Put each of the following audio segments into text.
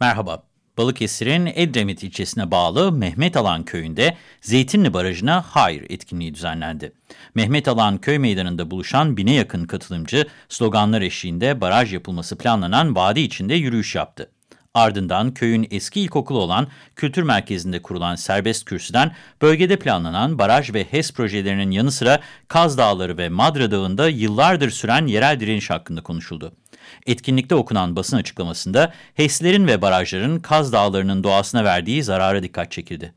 Merhaba. Balıkesir'in Edremit ilçesine bağlı Mehmet Alan köyünde Zeytinli Barajı'na hayır etkinliği düzenlendi. Mehmet Alan köy meydanında buluşan bine yakın katılımcı sloganlar eşliğinde baraj yapılması planlanan vadi içinde yürüyüş yaptı. Ardından köyün eski ilkokulu olan kültür merkezinde kurulan serbest kürsüden bölgede planlanan baraj ve HES projelerinin yanı sıra Kaz Dağları ve Madra Dağı'nda yıllardır süren yerel direniş hakkında konuşuldu. Etkinlikte okunan basın açıklamasında HES'lerin ve barajların Kaz Dağları'nın doğasına verdiği zarara dikkat çekildi.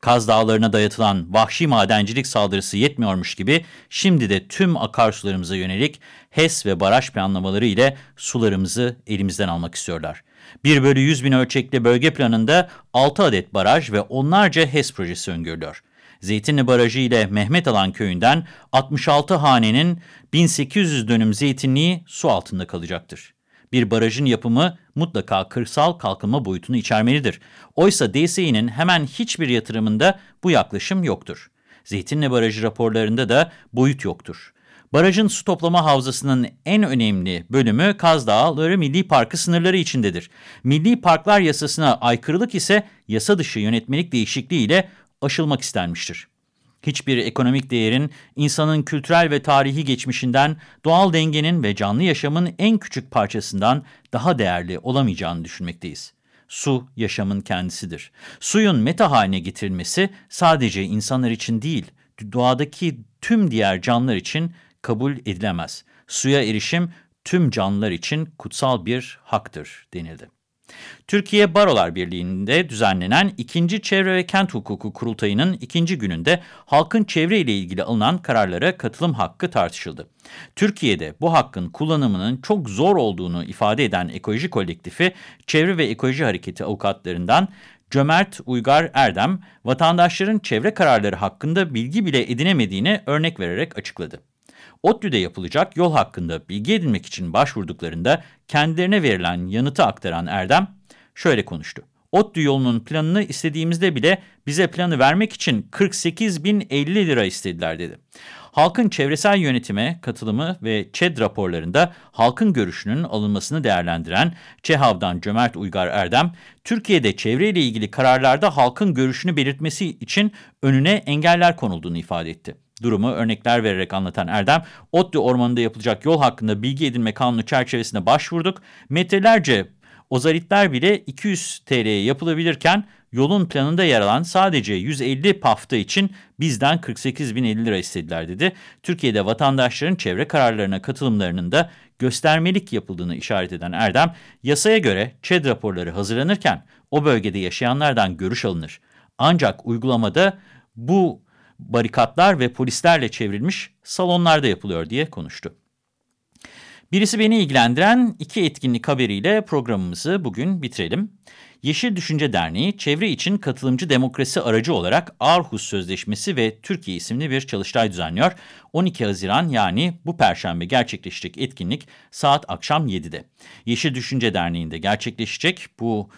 Kaz Dağları'na dayatılan vahşi madencilik saldırısı yetmiyormuş gibi şimdi de tüm akarsularımıza yönelik HES ve baraj planlamaları ile sularımızı elimizden almak istiyorlar. 1 bölü 100 bin ölçekli bölge planında 6 adet baraj ve onlarca HES projesi öngörülüyor. Zeytinli Barajı ile Mehmet Alan köyünden 66 hanenin 1800 dönüm zeytinliği su altında kalacaktır. Bir barajın yapımı mutlaka kırsal kalkınma boyutunu içermelidir. Oysa DSİ'nin hemen hiçbir yatırımında bu yaklaşım yoktur. Zeytinli Barajı raporlarında da boyut yoktur. Barajın su toplama havzasının en önemli bölümü Kaz Dağları Milli Parkı sınırları içindedir. Milli Parklar Yasasına aykırılık ise yasa dışı yönetmelik değişikliği ile aşılmak istenmiştir. Hiçbir ekonomik değerin insanın kültürel ve tarihi geçmişinden, doğal dengenin ve canlı yaşamın en küçük parçasından daha değerli olamayacağını düşünmekteyiz. Su yaşamın kendisidir. Suyun meta haline getirilmesi sadece insanlar için değil, doğadaki tüm diğer canlılar için kabul edilemez. Suya erişim tüm canlılar için kutsal bir haktır denildi. Türkiye Barolar Birliği'nde düzenlenen 2. Çevre ve Kent Hukuku Kurultayı'nın ikinci gününde halkın çevre ile ilgili alınan kararlara katılım hakkı tartışıldı. Türkiye'de bu hakkın kullanımının çok zor olduğunu ifade eden ekoloji kolektifi, Çevre ve Ekoloji Hareketi avukatlarından Cömert Uygar Erdem, vatandaşların çevre kararları hakkında bilgi bile edinemediğini örnek vererek açıkladı. ODTÜ'de yapılacak yol hakkında bilgi edinmek için başvurduklarında kendilerine verilen yanıtı aktaran Erdem şöyle konuştu. ODTÜ yolunun planını istediğimizde bile bize planı vermek için 48.050 lira istediler dedi. Halkın çevresel yönetime katılımı ve ÇED raporlarında halkın görüşünün alınmasını değerlendiren ÇEHAV'dan Cömert Uygar Erdem, Türkiye'de çevreyle ilgili kararlarda halkın görüşünü belirtmesi için önüne engeller konulduğunu ifade etti. Durumu örnekler vererek anlatan Erdem, Otlu Ormanı'nda yapılacak yol hakkında bilgi edinme kanunu çerçevesinde başvurduk. Metrelerce ozalitler bile 200 TL'ye yapılabilirken yolun planında yer alan sadece 150 pafta için bizden 48.050 lira istediler dedi. Türkiye'de vatandaşların çevre kararlarına katılımlarının da göstermelik yapıldığını işaret eden Erdem, yasaya göre ÇED raporları hazırlanırken o bölgede yaşayanlardan görüş alınır. Ancak uygulamada bu barikatlar ve polislerle çevrilmiş salonlarda yapılıyor diye konuştu. Birisi beni ilgilendiren iki etkinlik haberiyle programımızı bugün bitirelim. Yeşil Düşünce Derneği, çevre için katılımcı demokrasi aracı olarak Aarhus Sözleşmesi ve Türkiye isimli bir çalıştay düzenliyor. 12 Haziran yani bu perşembe gerçekleşecek etkinlik saat akşam 7'de. Yeşil Düşünce Derneği'nde gerçekleşecek bu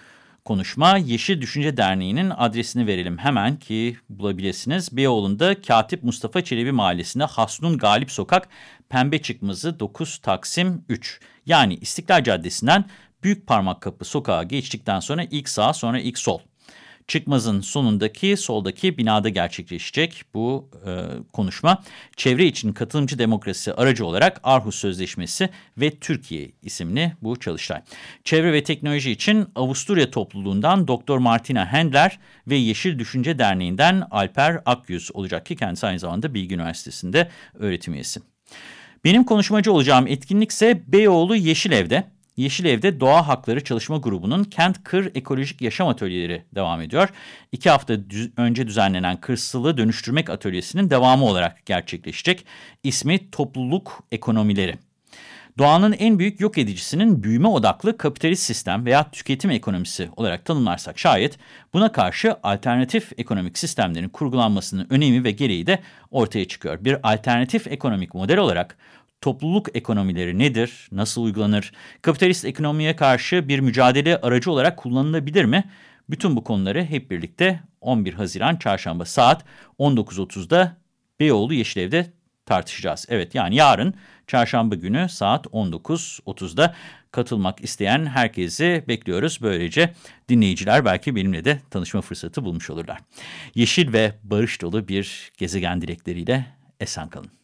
konuşma Yeşil Düşünce Derneği'nin adresini verelim hemen ki bulabilirsiniz. Beyoğlu'nda Katip Mustafa Çelebi Mahallesi'nde Hasnun Galip Sokak Pembe Çıkmazı 9 Taksim 3. Yani İstiklal Caddesi'nden Büyük Parmak Kapı sokağa geçtikten sonra ilk sağ sonra ilk sol. Çıkmaz'ın sonundaki soldaki binada gerçekleşecek bu e, konuşma. Çevre için katılımcı demokrasi aracı olarak Arhus Sözleşmesi ve Türkiye isimli bu çalıştay. Çevre ve teknoloji için Avusturya topluluğundan Dr. Martina Hendler ve Yeşil Düşünce Derneği'nden Alper Akyüz olacak ki kendisi aynı zamanda Bilgi Üniversitesi'nde öğretim üyesi. Benim konuşmacı olacağım etkinlik ise Beyoğlu Yeşil Ev'de. Yeşil Ev'de Doğa Hakları Çalışma Grubu'nun Kent Kır Ekolojik Yaşam Atölyeleri devam ediyor. İki hafta düz önce düzenlenen Kırsalı Dönüştürmek Atölyesi'nin devamı olarak gerçekleşecek. İsmi Topluluk Ekonomileri. Doğanın en büyük yok edicisinin büyüme odaklı kapitalist sistem veya tüketim ekonomisi olarak tanımlarsak şayet buna karşı alternatif ekonomik sistemlerin kurgulanmasının önemi ve gereği de ortaya çıkıyor. Bir alternatif ekonomik model olarak topluluk ekonomileri nedir, nasıl uygulanır, kapitalist ekonomiye karşı bir mücadele aracı olarak kullanılabilir mi? Bütün bu konuları hep birlikte 11 Haziran Çarşamba saat 19.30'da Beyoğlu Yeşilev'de tartışacağız. Evet yani yarın çarşamba günü saat 19.30'da katılmak isteyen herkesi bekliyoruz. Böylece dinleyiciler belki benimle de tanışma fırsatı bulmuş olurlar. Yeşil ve barış dolu bir gezegen dilekleriyle esen kalın.